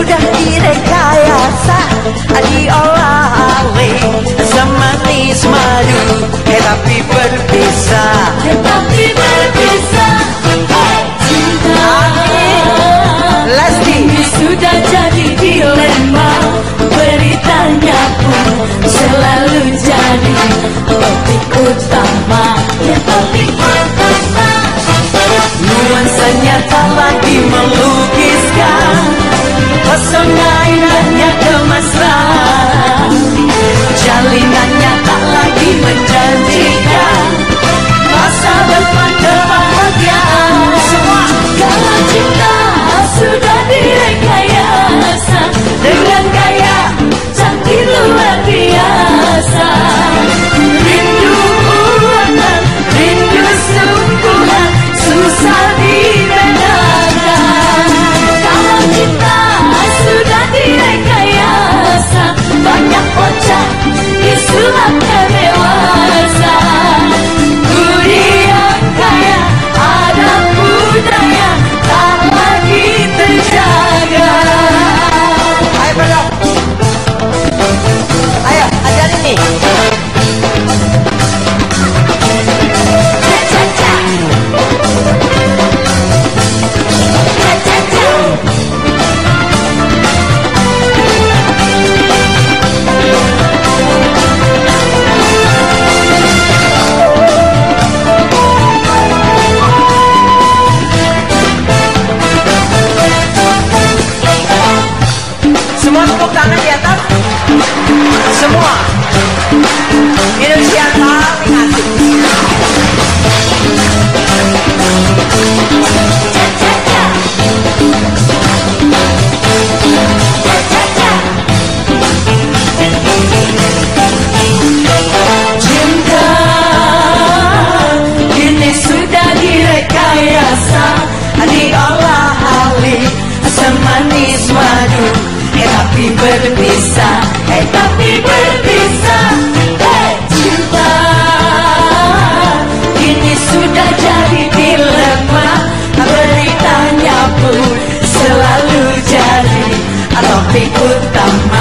sudah direkayasa. Diolah oleh semanis madu tetapi ber manis madu. Eh, tapi berpisah. Eh tapi berpisah. Eh cinta. Kini sudah jadi dilema. Beritanya pun selalu jadi. Topik utama